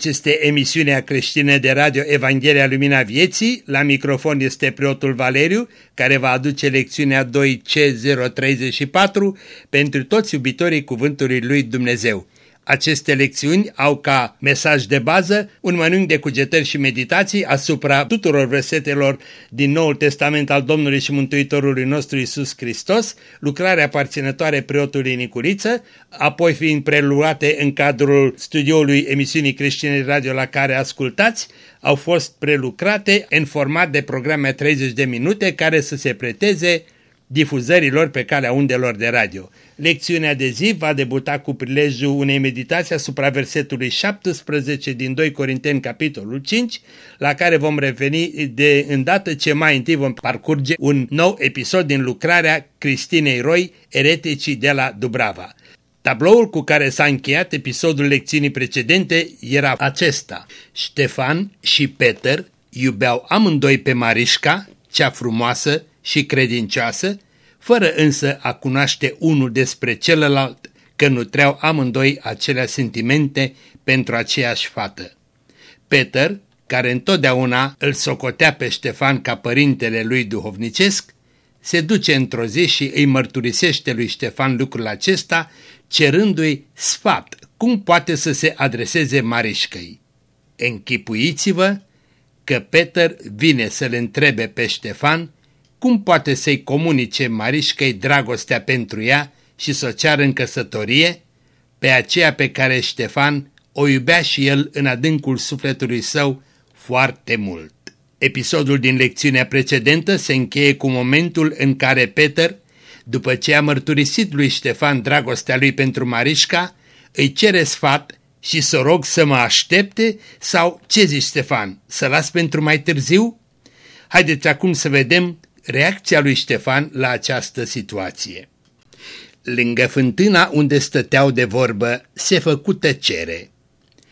Aici este emisiunea creștină de radio Evanghelia Lumina Vieții. La microfon este preotul Valeriu, care va aduce lecțiunea 2C034 pentru toți iubitorii Cuvântului Lui Dumnezeu. Aceste lecțiuni au ca mesaj de bază un mănânc de cugetări și meditații asupra tuturor versetelor din Noul Testament al Domnului și Mântuitorului nostru Isus Hristos, lucrarea aparținătoare preotului Nicuriță, apoi fiind preluate în cadrul studioului emisiunii creștine radio la care ascultați, au fost prelucrate în format de programe 30 de minute care să se preteze difuzărilor pe calea undelor de radio. Lecțiunea de zi va debuta cu prilejul unei meditații asupra versetului 17 din 2 Corinteni, capitolul 5, la care vom reveni de îndată ce mai întâi vom parcurge un nou episod din lucrarea Cristinei Roy, ereticii de la Dubrava. Tabloul cu care s-a încheiat episodul lecțiunii precedente era acesta. Ștefan și Peter iubeau amândoi pe Marișca, cea frumoasă și credincioasă, fără însă a cunoaște unul despre celălalt că nutreau amândoi acelea sentimente pentru aceeași fată. Peter, care întotdeauna îl socotea pe Ștefan ca părintele lui duhovnicesc, se duce într-o zi și îi mărturisește lui Ștefan lucrul acesta, cerându-i sfat cum poate să se adreseze Marișcăi. Închipuiți-vă că Peter vine să-l întrebe pe Ștefan cum poate să-i comunice Marișcăi dragostea pentru ea și să o ceară în căsătorie, pe aceea pe care Ștefan o iubea și el în adâncul sufletului său foarte mult. Episodul din lecțiunea precedentă se încheie cu momentul în care Peter, după ce a mărturisit lui Ștefan dragostea lui pentru Marișca, îi cere sfat și să rog să mă aștepte sau ce zici Ștefan, să las pentru mai târziu? Haideți acum să vedem reacția lui Ștefan la această situație. Lângă fântâna unde stăteau de vorbă se făcu tăcere.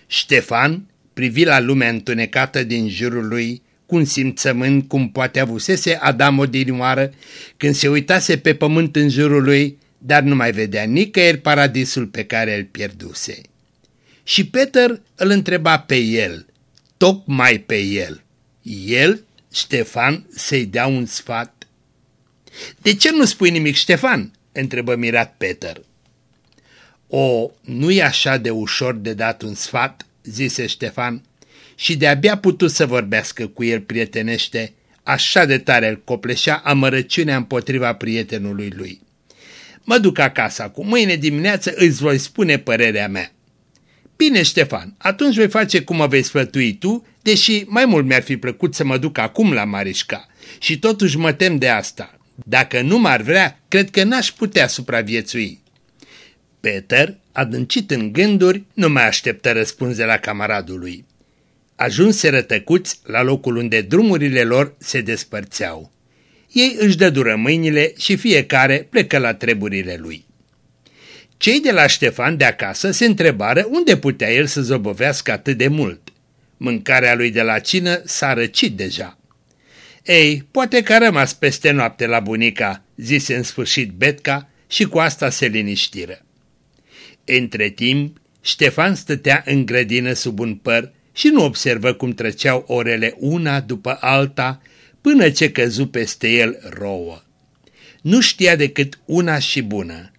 Ștefan privi la lumea întunecată din jurul lui cu un simțământ cum poate avusese Adam odinioară când se uitase pe pământ în jurul lui, dar nu mai vedea nicăieri paradisul pe care îl pierduse. Și Peter îl întreba pe el, tocmai pe el. El Ștefan să-i dea un sfat? De ce nu spui nimic, Ștefan? întrebă mirat Peter. O, nu e așa de ușor de dat un sfat, zise Ștefan, și de-abia putut să vorbească cu el prietenește, așa de tare îl copleșea amărăciunea împotriva prietenului lui. Mă duc acasă acum, mâine dimineață îți voi spune părerea mea. Bine, Ștefan, atunci voi face cum mă vei sfătui tu, deși mai mult mi-ar fi plăcut să mă duc acum la Marișca. Și totuși mă tem de asta. Dacă nu m-ar vrea, cred că n-aș putea supraviețui. Peter, adâncit în gânduri, nu mai așteptă răspuns de la camaradul lui. Ajunse rătăcuți la locul unde drumurile lor se despărțeau. Ei își dădură mâinile și fiecare plecă la treburile lui. Cei de la Ștefan de acasă se întrebară unde putea el să zobovească atât de mult. Mâncarea lui de la cină s-a răcit deja. Ei, poate că a rămas peste noapte la bunica, zise în sfârșit Betca și cu asta se liniștiră. Între timp, Ștefan stătea în grădină sub un păr și nu observă cum treceau orele una după alta până ce căzu peste el rouă. Nu știa decât una și bună,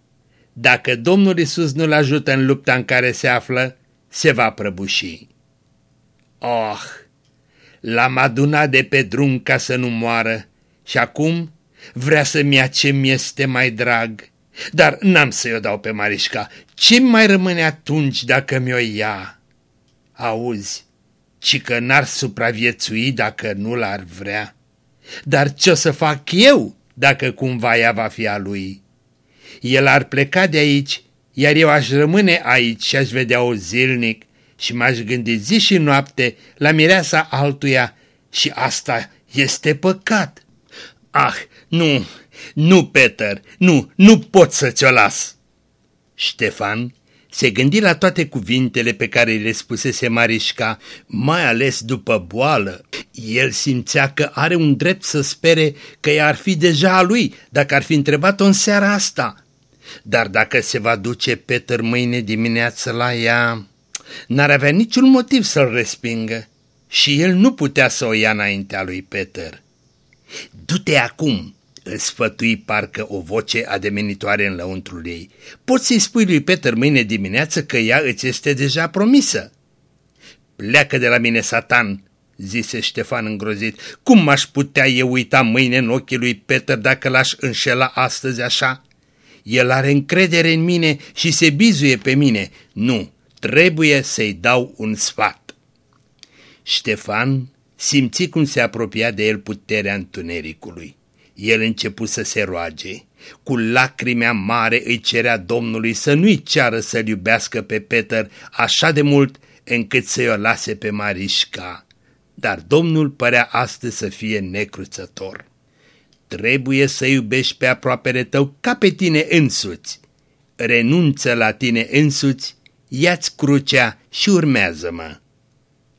dacă Domnul Isus nu-l ajută în lupta în care se află, se va prăbuși. Oh, l-am adunat de pe drum ca să nu moară și acum vrea să-mi ia ce mi-este mai drag. Dar n-am să-i o dau pe Marișca. Ce mai rămâne atunci dacă mi-o ia? Auzi, ci că n-ar supraviețui dacă nu l-ar vrea. Dar ce o să fac eu dacă cumva ea va fi a lui? el ar pleca de aici, iar eu aș rămâne aici și aș vedea-o zilnic și m-aș gândi zi și noapte la mireasa altuia și asta este păcat. Ah, nu, nu, Peter, nu, nu pot să ți-o las. Ștefan se gândi la toate cuvintele pe care le spusese Marișca, mai ales după boală. El simțea că are un drept să spere că ea ar fi deja a lui, dacă ar fi întrebat-o în seara asta. Dar dacă se va duce Peter mâine dimineață la ea, N-ar avea niciun motiv să-l respingă și el nu putea să o ia înaintea lui Peter. Du-te acum, îl sfătui parcă o voce ademenitoare în lăuntrul ei. Poți să-i spui lui Peter mâine dimineață că ea îți este deja promisă. Pleacă de la mine, satan, zise Ștefan îngrozit. Cum m-aș putea eu uita mâine în ochii lui Peter dacă l-aș înșela astăzi așa? El are încredere în mine și se bizuie pe mine. Nu, trebuie să-i dau un sfat. Ștefan simți cum se apropia de el puterea întunericului. El începu să se roage. Cu lacrimea mare îi cerea Domnului să nu-i ceară să-l iubească pe Peter așa de mult încât să-i o lase pe Marișca. Dar Domnul părea astăzi să fie necruțător. Trebuie să iubești pe aproapele tău ca pe tine însuți. Renunță la tine însuți, ia-ți crucea și urmează-mă.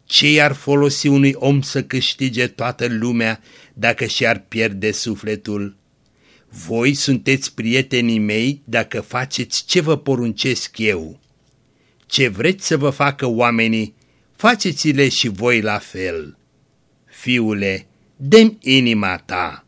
Ce i-ar folosi unui om să câștige toată lumea dacă și-ar pierde sufletul? Voi sunteți prietenii mei dacă faceți ce vă poruncesc eu. Ce vreți să vă facă oamenii, faceți-le și voi la fel. Fiule, dăm inima ta.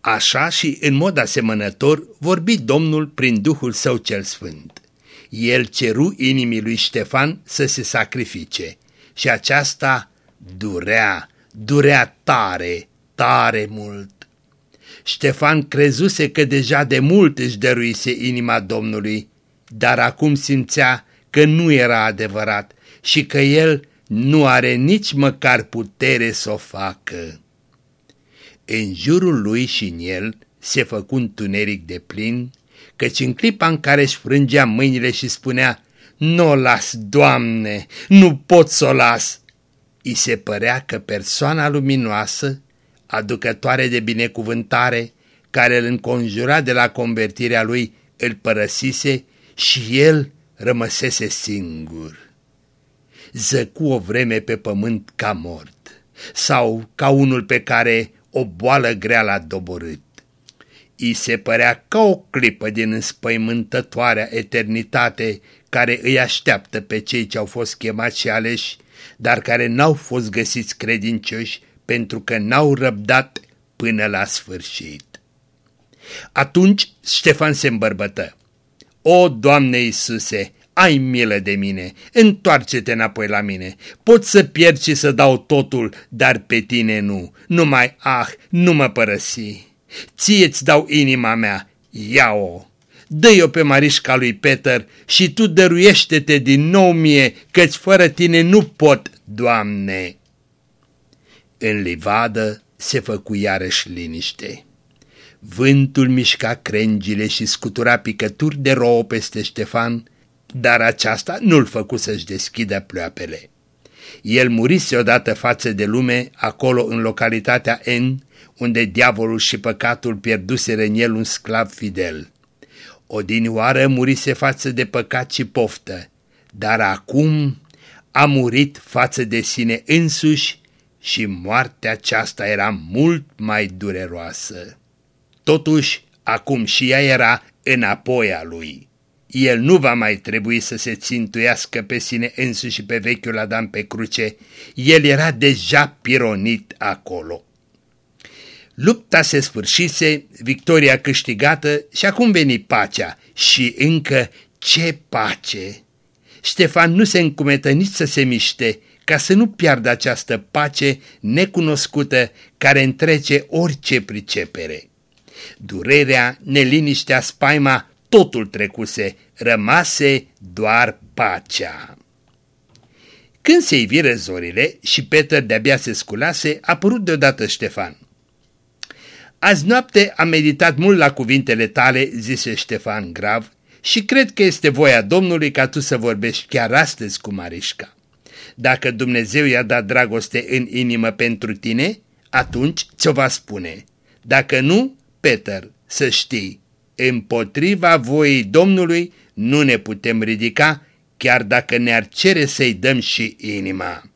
Așa și în mod asemănător vorbi Domnul prin Duhul Său cel Sfânt. El ceru inimii lui Ștefan să se sacrifice și aceasta durea, durea tare, tare mult. Ștefan crezuse că deja de mult își dăruise inima Domnului, dar acum simțea că nu era adevărat și că el nu are nici măcar putere să o facă. În jurul lui și în el se făcu un tuneric de plin, căci în clipa în care își frângea mâinile și spunea, Nu o las, Doamne, nu pot să o las!" I se părea că persoana luminoasă, aducătoare de binecuvântare, care îl înconjura de la convertirea lui, îl părăsise și el rămăsese singur. Zăcu o vreme pe pământ ca mort, sau ca unul pe care o boală grea l-a doborât. I se părea ca o clipă din înspăimântătoarea eternitate care îi așteaptă pe cei ce au fost chemați și aleși, dar care n-au fost găsiți credincioși pentru că n-au răbdat până la sfârșit. Atunci Ștefan se îmbărbătă. O, Doamne Iisuse, ai milă de mine, întoarce-te înapoi la mine. Pot să pierd și să dau totul, dar pe tine nu. Numai, ah, nu mă părăsi. Ție-ți dau inima mea, ia-o. Dă-i-o pe Marișca lui Peter și tu dăruiește-te din nou mie, căci fără tine nu pot, Doamne. În livadă se făcu iarăși liniște. Vântul mișca crengile și scutura picături de rouă peste Ștefan, dar aceasta nu-l făcu să-și deschidă pleoapele. El murise odată față de lume, acolo în localitatea N, unde diavolul și păcatul pierduseră în el un sclav fidel. Odinioară murise față de păcat și poftă, dar acum a murit față de sine însuși și moartea aceasta era mult mai dureroasă. Totuși, acum și ea era înapoi a lui el nu va mai trebui să se țintuiască pe sine însuși pe vechiul Adam pe cruce, el era deja pironit acolo. Lupta se sfârșise, victoria câștigată și acum veni pacea și încă ce pace! Ștefan nu se încumetă nici să se miște, ca să nu piardă această pace necunoscută care întrece orice pricepere. Durerea, neliniștea, spaima totul trecuse, rămase doar pacea. Când se iviră zorile și Peter de-abia se sculase, a apărut deodată Ștefan. Azi noapte am meditat mult la cuvintele tale, zise Ștefan grav, și cred că este voia Domnului ca tu să vorbești chiar astăzi cu Marișca. Dacă Dumnezeu i-a dat dragoste în inimă pentru tine, atunci ți-o va spune. Dacă nu, Peter, să știi, împotriva voii Domnului nu ne putem ridica, chiar dacă ne-ar cere să-i dăm și inima.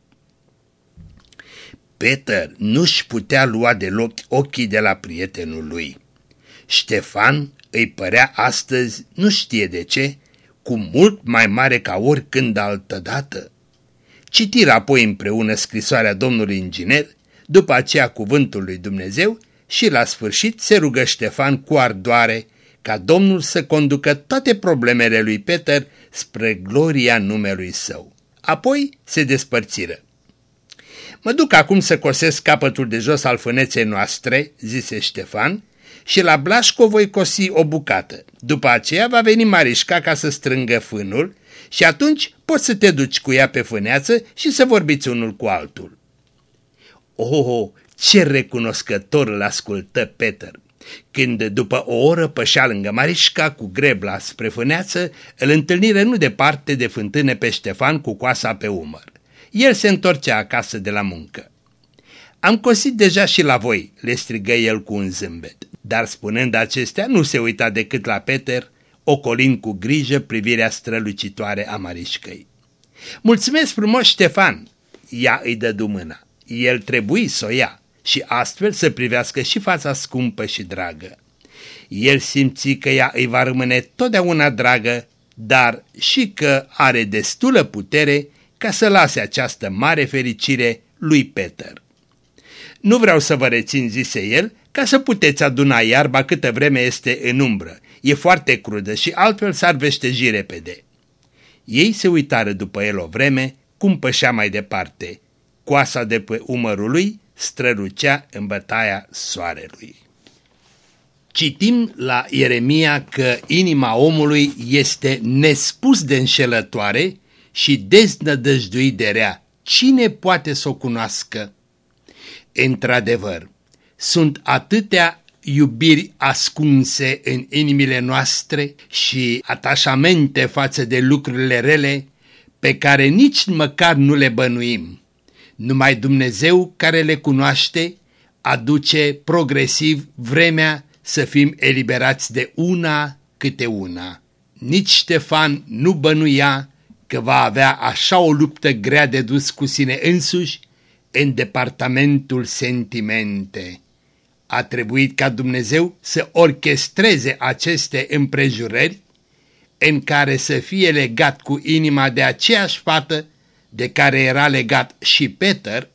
Peter nu-și putea lua deloc ochii de la prietenul lui. Ștefan îi părea astăzi, nu știe de ce, cu mult mai mare ca oricând altădată. Citire apoi împreună scrisoarea domnului inginer, după aceea cuvântul lui Dumnezeu și la sfârșit se rugă Ștefan cu ardoare ca Domnul să conducă toate problemele lui Peter spre gloria numelui său. Apoi se despărțiră. Mă duc acum să cosesc capătul de jos al fâneței noastre, zise Ștefan, și la Blașco voi cosi o bucată. După aceea va veni Marișca ca să strângă fânul și atunci poți să te duci cu ea pe fâneață și să vorbiți unul cu altul. Oh, ce recunoscător îl ascultă Peter! Când după o oră pășea lângă Marișca cu grebla spre fâneață, îl întâlnire nu departe de fântâne pe Ștefan cu coasa pe umăr. El se întorcea acasă de la muncă. Am cosit deja și la voi, le strigă el cu un zâmbet, dar spunând acestea nu se uita decât la Peter, ocolind cu grijă privirea strălucitoare a Marișcăi. Mulțumesc frumos, Ștefan! Ea îi dădu mâna. El trebuie să o ia și astfel să privească și fața scumpă și dragă. El simți că ea îi va rămâne totdeauna dragă, dar și că are destulă putere ca să lase această mare fericire lui Peter. Nu vreau să vă rețin, zise el, ca să puteți aduna iarba câtă vreme este în umbră. E foarte crudă și altfel s-ar veșteji repede. Ei se uitară după el o vreme, cum pășea mai departe. Coasa de pe umărul lui strălucea în bătaia soarelui. Citim la Ieremia că inima omului este nespus de înșelătoare și deznădăjduit de rea. Cine poate să o cunoască? Într-adevăr, sunt atâtea iubiri ascunse în inimile noastre și atașamente față de lucrurile rele pe care nici măcar nu le bănuim. Numai Dumnezeu care le cunoaște aduce progresiv vremea să fim eliberați de una câte una. Nici Ștefan nu bănuia că va avea așa o luptă grea de dus cu sine însuși în departamentul sentimente. A trebuit ca Dumnezeu să orchestreze aceste împrejurări în care să fie legat cu inima de aceeași fată de care era legat și Peter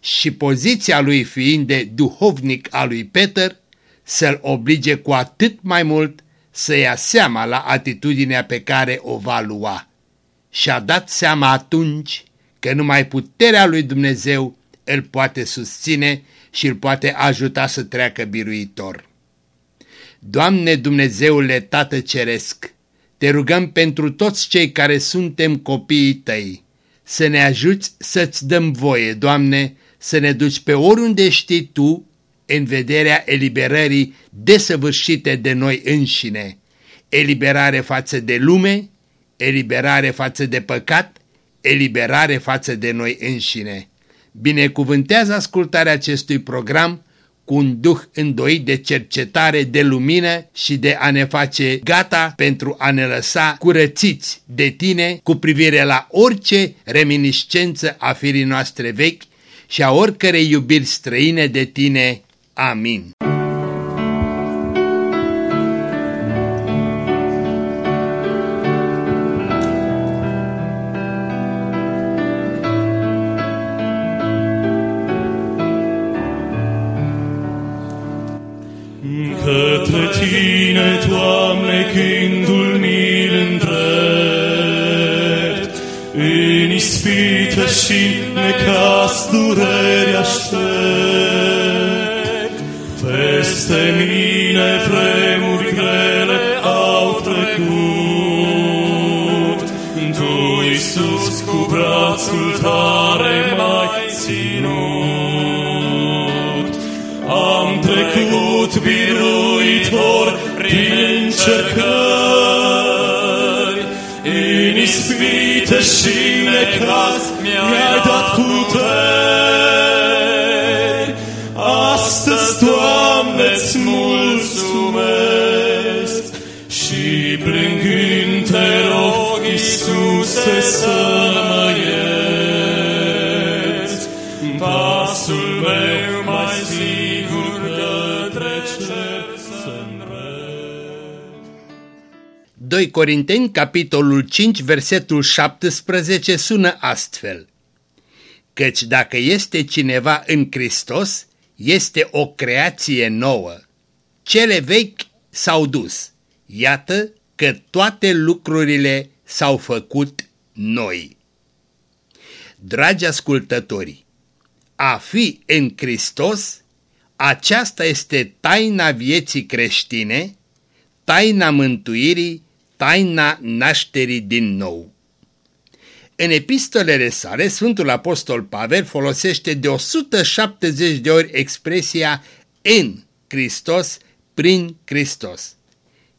și poziția lui fiind de duhovnic al lui Peter să-l oblige cu atât mai mult să ia seama la atitudinea pe care o va lua. Și-a dat seama atunci că numai puterea lui Dumnezeu îl poate susține și îl poate ajuta să treacă biruitor. Doamne Dumnezeule Tată Ceresc, te rugăm pentru toți cei care suntem copiii tăi, să ne ajuți să-ți dăm voie, Doamne, să ne duci pe oriunde știi Tu în vederea eliberării desăvârșite de noi înșine, eliberare față de lume, eliberare față de păcat, eliberare față de noi înșine. Binecuvântează ascultarea acestui program cu un duh îndoit de cercetare, de lumină și de a ne face gata pentru a ne lăsa curățiți de tine cu privire la orice reminiscență a firii noastre vechi și a oricărei iubiri străine de tine. Amin. Necas dureri aștept. Peste mine vremuri grele au trecut, Tu, Iisus, cu brațul tare mai ținut. Am trecut biruitor prin încercări, În ispită și 2 Corinteni, capitolul 5, versetul 17 sună astfel. Căci dacă este cineva în Hristos, este o creație nouă. Cele vechi s-au dus. Iată că toate lucrurile s-au făcut noi. Dragi ascultători, a fi în Hristos, aceasta este taina vieții creștine, taina mântuirii, taina nașterii din nou. În epistolele sale, Sfântul Apostol Pavel folosește de 170 de ori expresia în Hristos, prin Hristos.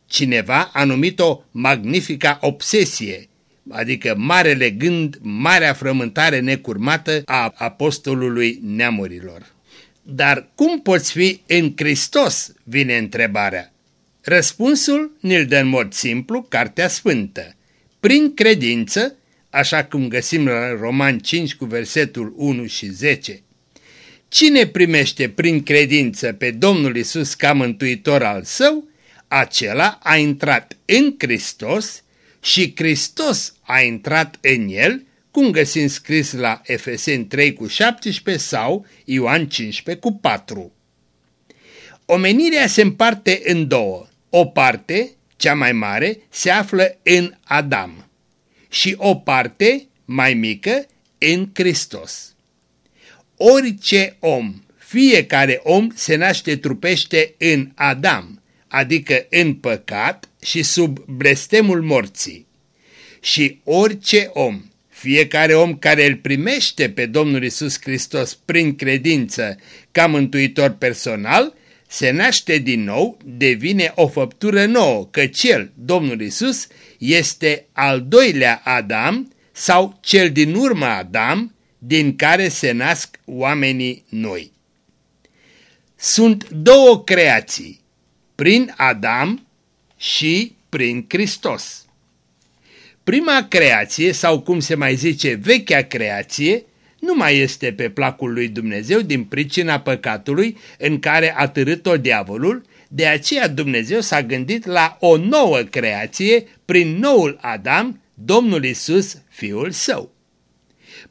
Cineva a numit-o magnifica obsesie, adică marele gând, marea frământare necurmată a apostolului neamurilor. Dar cum poți fi în Hristos, vine întrebarea. Răspunsul ne-l dă în mod simplu Cartea Sfântă. Prin credință, așa cum găsim la Roman 5 cu versetul 1 și 10. Cine primește prin credință pe Domnul Isus ca mântuitor al său, acela a intrat în Hristos și Hristos a intrat în el, cum găsim scris la Efeseni 3 cu 17 sau Ioan 15 cu 4. Omenirea se împarte în două. O parte, cea mai mare, se află în Adam și o parte, mai mică, în Hristos. Orice om, fiecare om se naște trupește în Adam, adică în păcat și sub blestemul morții. Și orice om, fiecare om care îl primește pe Domnul Isus Hristos prin credință ca mântuitor personal, se naște din nou, devine o făptură nouă, că cel, Domnul Isus, este al doilea Adam sau cel din urmă Adam, din care se nasc oamenii noi. Sunt două creații, prin Adam și prin Hristos. Prima creație, sau cum se mai zice, vechea creație, nu mai este pe placul lui Dumnezeu din pricina păcatului în care a târât-o diavolul, de aceea Dumnezeu s-a gândit la o nouă creație prin noul Adam, Domnul Isus, Fiul Său.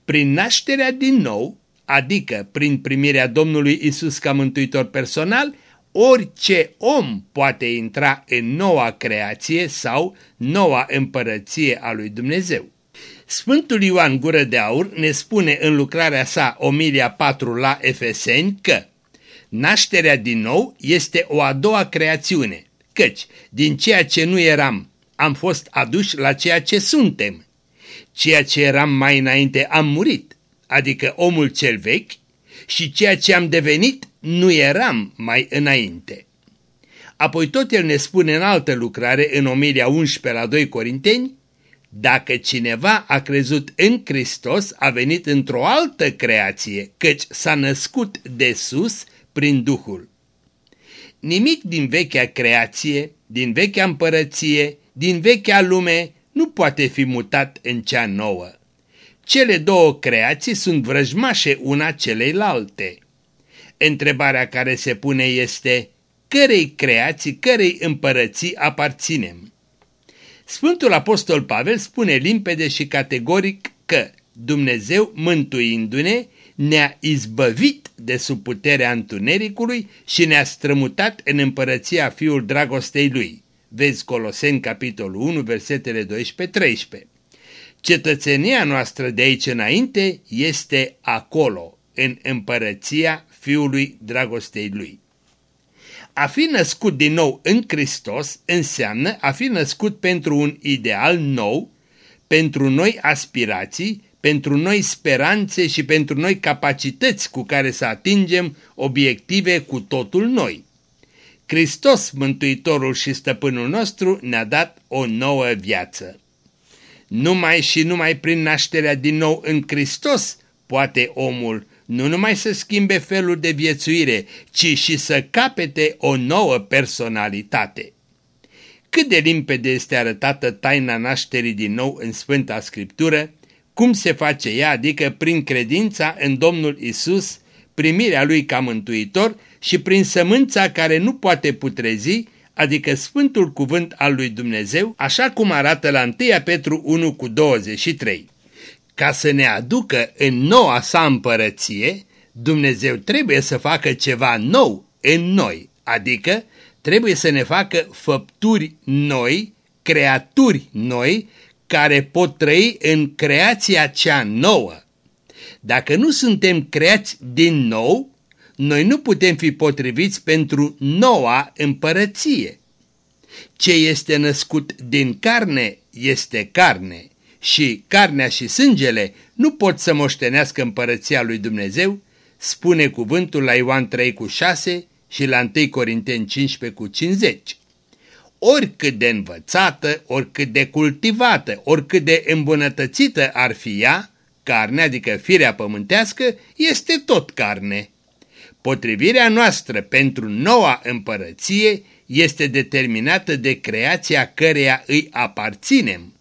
Prin nașterea din nou, adică prin primirea Domnului Isus ca mântuitor personal, orice om poate intra în noua creație sau noua împărăție a lui Dumnezeu. Sfântul Ioan Gură de Aur ne spune în lucrarea sa Omilia 4 la Efeseni că nașterea din nou este o a doua creațiune, căci din ceea ce nu eram am fost aduși la ceea ce suntem. Ceea ce eram mai înainte am murit, adică omul cel vechi, și ceea ce am devenit nu eram mai înainte. Apoi tot el ne spune în altă lucrare, în omilia 11 la 2 Corinteni, dacă cineva a crezut în Hristos, a venit într-o altă creație, căci s-a născut de sus prin Duhul. Nimic din vechea creație, din vechea împărăție, din vechea lume nu poate fi mutat în cea nouă. Cele două creații sunt vrăjmașe una celeilalte. Întrebarea care se pune este, cărei creații, cărei împărății aparținem? Sfântul Apostol Pavel spune limpede și categoric că Dumnezeu, mântuindu-ne, ne-a izbăvit de sub puterea întunericului și ne-a strămutat în împărăția Fiul dragostei Lui. Vezi Coloseni, capitolul 1, versetele 12-13. Cetățenia noastră de aici înainte este acolo, în împărăția Fiului dragostei Lui. A fi născut din nou în Hristos înseamnă a fi născut pentru un ideal nou, pentru noi aspirații, pentru noi speranțe și pentru noi capacități cu care să atingem obiective cu totul noi. Hristos, Mântuitorul și Stăpânul nostru, ne-a dat o nouă viață. Numai și numai prin nașterea din nou în Hristos poate omul nu numai să schimbe felul de viețuire, ci și să capete o nouă personalitate. Cât de limpede este arătată taina nașterii din nou în Sfânta Scriptură, cum se face ea, adică prin credința în Domnul Isus, primirea Lui ca mântuitor și prin sămânța care nu poate putrezi, adică Sfântul Cuvânt al lui Dumnezeu, așa cum arată la 1 Petru 1 cu 23. Ca să ne aducă în noua sa împărăție, Dumnezeu trebuie să facă ceva nou în noi, adică trebuie să ne facă făpturi noi, creaturi noi, care pot trăi în creația cea nouă. Dacă nu suntem creați din nou, noi nu putem fi potriviți pentru noua împărăție. Ce este născut din carne este carne și carnea și sângele nu pot să moștenească împărăția lui Dumnezeu, spune cuvântul la Ioan 3 cu 6 și la 1 Corinteni 15 cu 50. Oricât de învățată, oricât de cultivată, oricât de îmbunătățită ar fi ea, carne, adică firea pământească, este tot carne. Potrivirea noastră pentru noua împărăție este determinată de creația căreia îi aparținem.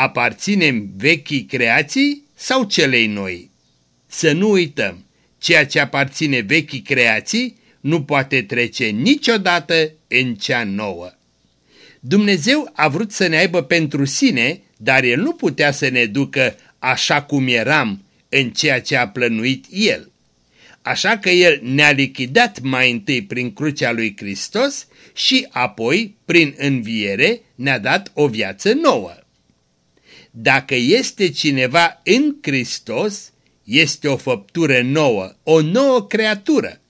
Aparținem vechii creații sau celei noi? Să nu uităm, ceea ce aparține vechii creații nu poate trece niciodată în cea nouă. Dumnezeu a vrut să ne aibă pentru sine, dar El nu putea să ne ducă așa cum eram în ceea ce a plănuit El. Așa că El ne-a lichidat mai întâi prin crucea lui Hristos și apoi, prin înviere, ne-a dat o viață nouă. Dacă este cineva în Hristos, este o făptură nouă, o nouă creatură.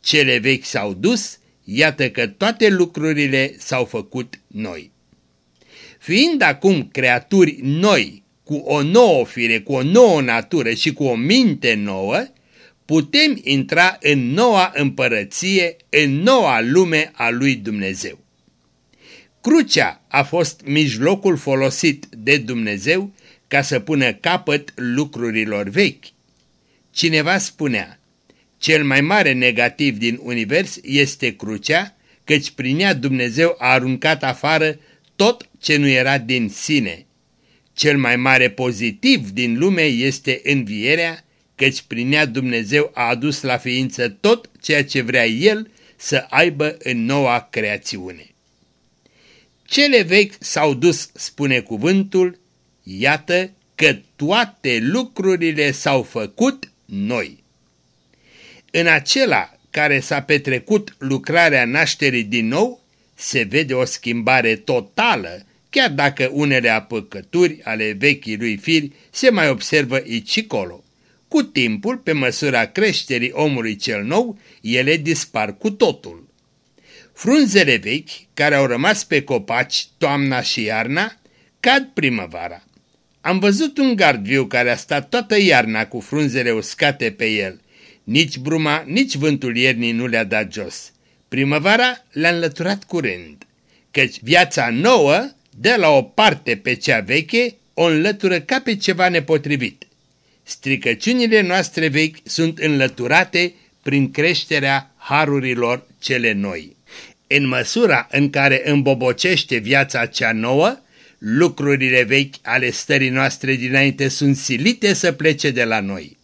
Cele vechi s-au dus, iată că toate lucrurile s-au făcut noi. Fiind acum creaturi noi, cu o nouă fire, cu o nouă natură și cu o minte nouă, putem intra în noua împărăție, în noua lume a lui Dumnezeu. Crucea a fost mijlocul folosit de Dumnezeu ca să pună capăt lucrurilor vechi. Cineva spunea, cel mai mare negativ din univers este crucea, căci prin ea Dumnezeu a aruncat afară tot ce nu era din sine. Cel mai mare pozitiv din lume este învierea, căci prin ea Dumnezeu a adus la ființă tot ceea ce vrea El să aibă în noua creațiune. Cele vechi s-au dus, spune cuvântul, iată că toate lucrurile s-au făcut noi. În acela care s-a petrecut lucrarea nașterii din nou, se vede o schimbare totală, chiar dacă unele apăcături ale vechii lui firi se mai observă aici colo. Cu timpul, pe măsura creșterii omului cel nou, ele dispar cu totul. Frunzele vechi, care au rămas pe copaci toamna și iarna, cad primăvara. Am văzut un gard viu care a stat toată iarna cu frunzele uscate pe el. Nici bruma, nici vântul iernii nu le-a dat jos. Primăvara le-a înlăturat curând, căci viața nouă, de la o parte pe cea veche, o înlătură ca pe ceva nepotrivit. Stricăciunile noastre vechi sunt înlăturate prin creșterea harurilor cele noi. În măsura în care îmbobocește viața cea nouă, lucrurile vechi ale stării noastre dinainte sunt silite să plece de la noi.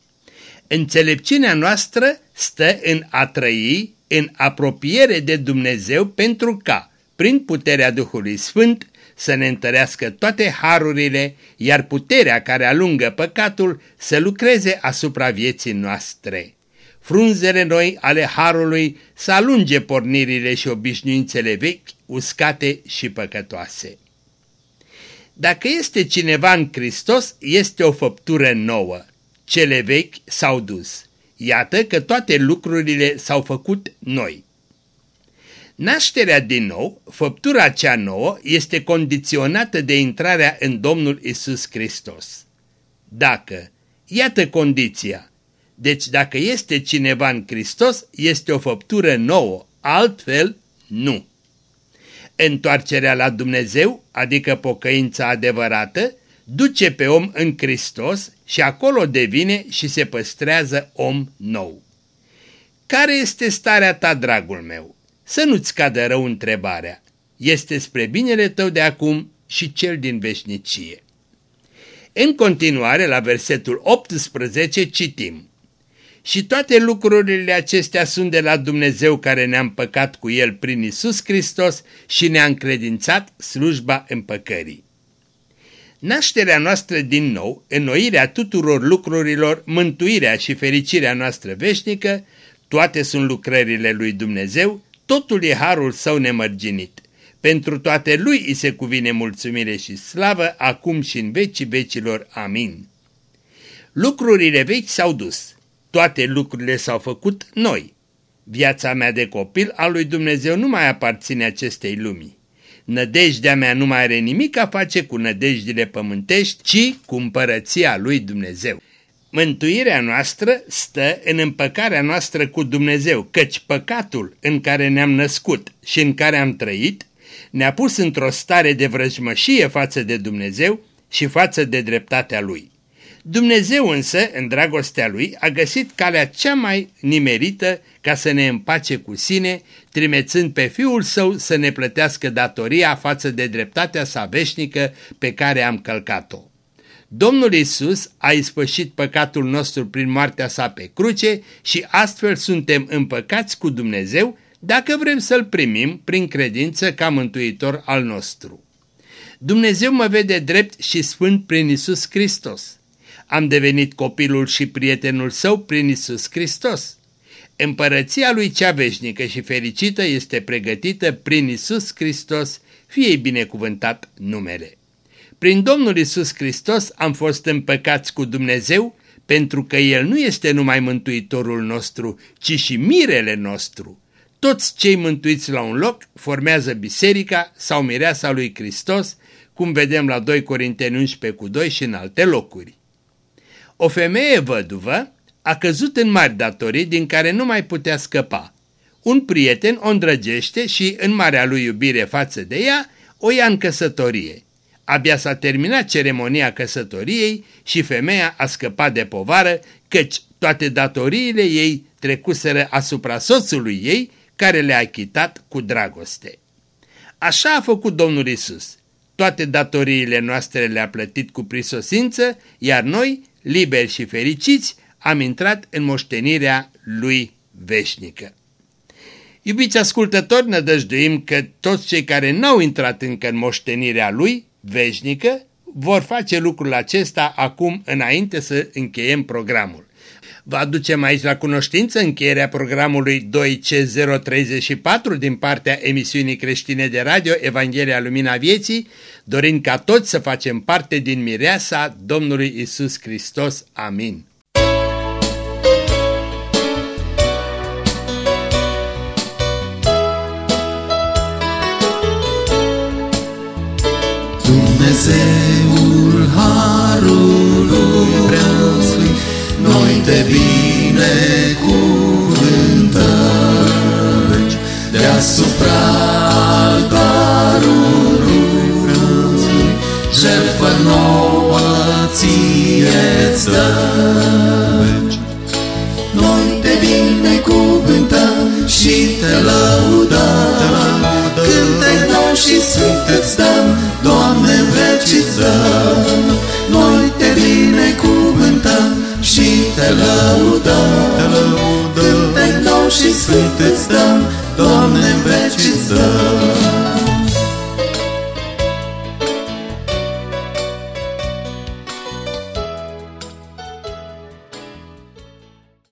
Înțelepciunea noastră stă în a trăi în apropiere de Dumnezeu pentru ca, prin puterea Duhului Sfânt, să ne întărească toate harurile, iar puterea care alungă păcatul să lucreze asupra vieții noastre. Frunzele noi ale harului să alunge pornirile și obișnuințele vechi, uscate și păcătoase. Dacă este cineva în Hristos, este o făptură nouă. Cele vechi s-au dus. Iată că toate lucrurile s-au făcut noi. Nașterea din nou, făptura cea nouă, este condiționată de intrarea în Domnul Isus Hristos. Dacă, iată condiția, deci dacă este cineva în Hristos, este o făptură nouă, altfel nu. Întoarcerea la Dumnezeu, adică pocăința adevărată, duce pe om în Hristos și acolo devine și se păstrează om nou. Care este starea ta, dragul meu? Să nu-ți cadă rău întrebarea. Este spre binele tău de acum și cel din veșnicie. În continuare, la versetul 18 citim Și toate lucrurile acestea sunt de la Dumnezeu care ne-a împăcat cu El prin Isus Hristos și ne-a încredințat slujba împăcării. Nașterea noastră din nou, înnoirea tuturor lucrurilor, mântuirea și fericirea noastră veșnică, toate sunt lucrările lui Dumnezeu, totul e harul său nemărginit. Pentru toate lui îi se cuvine mulțumire și slavă, acum și în vecii vecilor. Amin. Lucrurile vechi s-au dus, toate lucrurile s-au făcut noi. Viața mea de copil al lui Dumnezeu nu mai aparține acestei lumii. Nădejdea mea nu mai are nimic a face cu nădejdile pământești, ci cu împărăția lui Dumnezeu. Mântuirea noastră stă în împăcarea noastră cu Dumnezeu, căci păcatul în care ne-am născut și în care am trăit ne-a pus într-o stare de vrăjmășie față de Dumnezeu și față de dreptatea Lui. Dumnezeu însă, în dragostea Lui, a găsit calea cea mai nimerită ca să ne împace cu sine, trimețând pe Fiul Său să ne plătească datoria față de dreptatea sa veșnică pe care am călcat-o. Domnul Isus a ispășit păcatul nostru prin moartea sa pe cruce și astfel suntem împăcați cu Dumnezeu dacă vrem să-L primim prin credință ca mântuitor al nostru. Dumnezeu mă vede drept și sfânt prin Isus Hristos. Am devenit copilul și prietenul său prin Isus Hristos. Împărăția lui cea veșnică și fericită este pregătită prin Isus Hristos, fie binecuvântat numele. Prin Domnul Isus Hristos am fost împăcați cu Dumnezeu, pentru că El nu este numai Mântuitorul nostru, ci și mirele nostru. Toți cei mântuiți la un loc formează biserica sau mireasa lui Hristos, cum vedem la 2 Corinteni 11 cu 2 și în alte locuri. O femeie văduvă a căzut în mari datorii din care nu mai putea scăpa. Un prieten o îndrăgește și, în marea lui iubire față de ea, o ia în căsătorie. Abia s-a terminat ceremonia căsătoriei și femeia a scăpat de povară, căci toate datoriile ei trecuseră asupra soțului ei, care le-a achitat cu dragoste. Așa a făcut Domnul Isus. Toate datoriile noastre le-a plătit cu prisosință, iar noi, liberi și fericiți, am intrat în moștenirea lui veșnică. Iubiți ascultători, nădăjduim că toți cei care n-au intrat încă în moștenirea lui veșnică vor face lucrul acesta acum înainte să încheiem programul. Vă aducem aici la cunoștință încheierea programului 2C034 din partea emisiunii creștine de radio Evanghelia Lumina Vieții, dorind ca toți să facem parte din mireasa Domnului Isus Hristos. Amin. Dumnezeul Harului binecuvântăm deasupra altarului Preasfânt, jertfă nouă ție-ți Noi te binecuvântăm și te lăudăm, cântec nou și sfânt îți dăm, Doamne, veci te lăudăm, te lăudăm. cântec nou și sfânt îți dăm, Doamne, veci îți dăm.